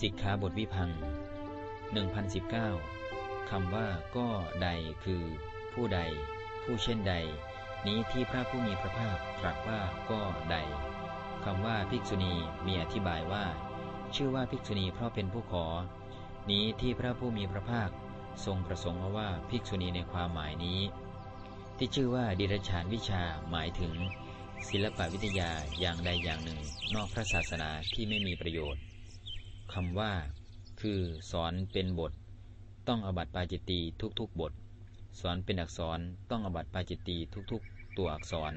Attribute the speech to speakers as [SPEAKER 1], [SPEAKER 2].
[SPEAKER 1] สิกขาบทวิพัง1019คำว่าก็ใดคือ ผู้ใด ผู้เช่นใด นี้ที่พระผู้มีพระภาคตรัสว่าก็ใดคำว่าภิกษุณีมีอธิบายว่า ชื่อว่าภิกษุณีเพราะเป็นผู้ขอ นี้ที่พระผู้มีพระภาคทรงประสงค์ว่าภิกษุณีในความหมายนี้ ที่ชื่อว่าดิรชานวิชาหมายถึง ศิลปวิทยาอย่างใดอย่างหนึ่ง นอกพระศาสนาที่ไม่มีประโยชน์ คำว่า คือสอนเป็นบท ต้องอบัติปาจิตตีทุกๆบท สอนเป็นอักษรต้องอบัติปาจิตตีทุกๆ ตัวอักษร